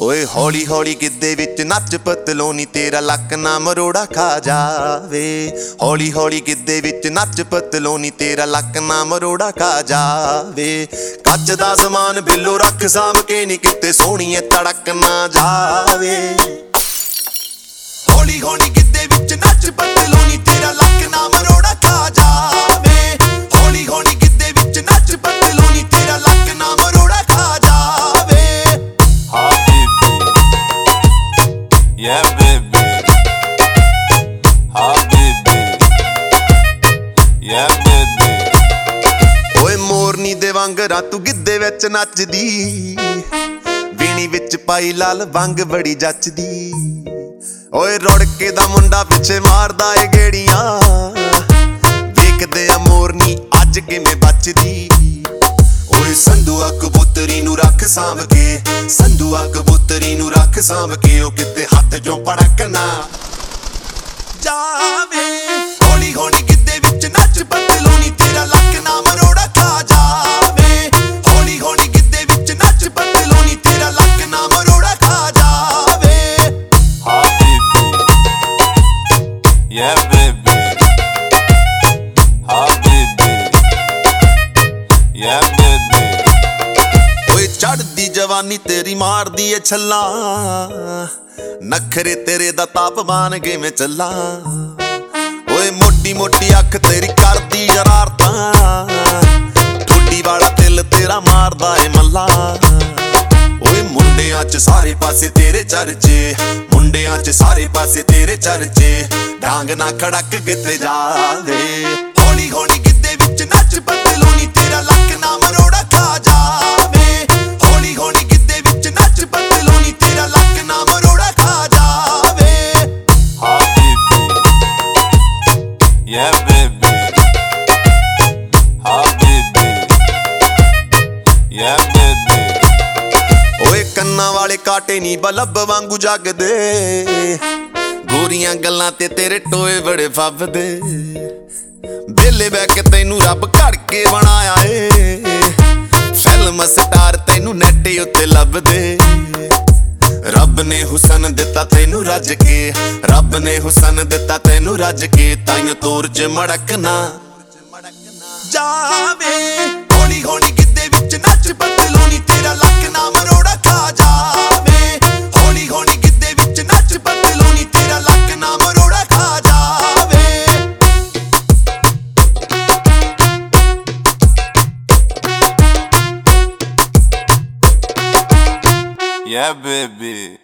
ਓਏ ਹੌਲੀ ਹੌਲੀ ਗਿੱਦੇ ਵਿੱਚ ਨੱਚ ਪਤਲੋਨੀ, ਤੇਰਾ ਲੱਕ ਨਾ ਮਰੋੜਾ ਖਾ ਜਾਵੇ। ਹੌਲੀ ਹੌਲੀ ਗਿੱਦੇ ਵਿੱਚ ਨੱਚ ਪਤਲੋਨੀ, ਤੇਰਾ ਲੱਕ ਨਾ ਮਰੋੜਾ ਖਾ ਜਾਵੇ। ਕੱਚ ਦਾ ਸਮਾਨ ਬਿੱਲੋ ਰੱਖ ਸਾਂਭ ਕੇ ਨਹੀਂ ਕਿਤੇ ਸੋਹਣੀਏ ਤੜਕ ਨਾ ਜਾਵੇ। ਹੌਲੀ ਹੌਲੀ ਗਿੱਦੇ ਵਿੱਚ ਨੱਚ yeah, baby. Ah, Habibi, yeah, baby. ਓਏ ਮੋਰਨੀ ਦੇ ਵਾਂਗਰਾ ਤੂੰ ਗਿੱਦੇ ਵਿੱਚ ਨੱਚਦੀ। ਵੀਣੀ ਵਿੱਚ ਪਾਈ ਲਾਲ ਵੰਗ ਬੜੀ ਜੱਚਦੀ। ਓਏ ਰੁੜ ਦਾ ਮੁੰਡਾ ਪਿੱਛੇ ਮਾਰਦਾ ਏ ਗੇੜੀਆਂ। ਦੇਖਦੇ ਆ ਮੋਰਨੀ ਅੱਜ ਕਿਵੇਂ ਬਚਦੀ। ਓਏ ਸੰਧੂਆ ਕਬੂਤਰੀ ਨੂੰ ਰੱਖ ਸਾਂਭ ਕੇ ਸੰਧੂਆ ਕਬੂਤਰੀ ਨੂੰ ਰੱਖ ਸਾਂਭ ਕੇ ਉਹ ਕਿਤੇ ਹੱਥ ਚੋਂ ਪੜਕਣਾ ਜਾਵੇ। ਹੌਲੀ ਹੌਲੀ ਗਿੱਦੇ ਵਿੱਚ ਨੱਚ ਪਤਲੋਨੀ ਤੇਰਾ ਲੱਕ ਨਾ ਮਰੋੜਾ ਖਾ ਜਾਵੇ। ਹੌਲੀ ਹੌਲੀ ਗਿੱਦੇ ਵਿੱਚ ਨੱਚ ਪਤਲੋਨੀ ਤੇਰਾ ਲੱਕ ਨਾ ਮਰੋੜਾ ਖਾ ਜਾਵੇ। Habibi, yeah, baby. ਜਵਾਨੀ ਤੇਰੀ ਮਾਰਦੀ ਏ ਛੱਲਾ। ਨਖਰੇ ਤੇਰੇ ਦਾ ਤਾਪਮਾਨ ਕਿਵੇਂ ਚੱਲਾਂ? ਓਏ ਮੋਟੀ ਮੋਟੀ ਅੱਖ ਤੇਰੀ ਕਰਦੀ ਜਰਾਰਤਾਂ। ਠੁੱਡੀ ਵਾਲਾ ਦਿਲ ਤੇਰਾ ਮਾਰਦਾ ਏ ਮੱਲਾ। ਓਏ ਮੁੰਡਿਆਂ 'ਚ ਸਾਰੇ ਪਾਸੇ ਤੇਰੇ ਚਰਚੇ। ਮੁੰਡਿਆਂ 'ਚ ਸਾਰੇ ਪਾਸੇ ਤੇਰੇ ਚਰਚੇ। ਡਾਂਗ ਨਾ ਖੜਕ ਕਿਤੇ ਜਾਵੇ। ਹੌਲੀ ਹੌਲੀ ਵਾਲੇ ਕਾਟੇ ਨਹੀਂ ਬਲਬ ਵਾਂਗੂ ਜਗਦੇ। ਗੋਰੀਆਂ ਗੱਲਾਂ ਤੇ ਤੇਰੇ ਟੋਏ ਬੜੇ ਫੱਬਦੇ ਬੇਲੇ ਬੈ ਕੇ ਤੈਨੂੰ ਰੱਬ ਘੜ ਕੇ ਬਣਾਇਆ ਏ। ਫਿਲਮ ਸਟਾਰ ਤੈਨੂੰ ਨੈਟ ਉੱਤੇ ਲੱਭਦੇ। ਰੱਬ ਨੇ ਹੁਸਨ ਦਿੱਤਾ ਤੈਨੂੰ ਰੱਜ ਕੇ। ਰੱਬ ਨੇ ਹੁਸਨ ਦਿੱਤਾ ਤੈਨੂੰ ਰੱਜ ਕੇ। ਤਾਈਓ ਤੋਰ ਚ ਮੜਕਣਾ। ਜਾਵੇ Yeah, baby.